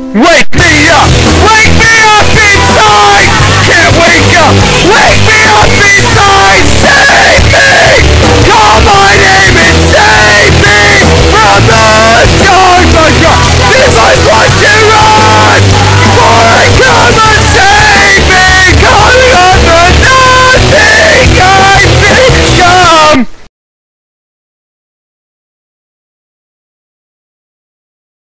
Wake me up! Wake me up inside! Can't wake up! Wake!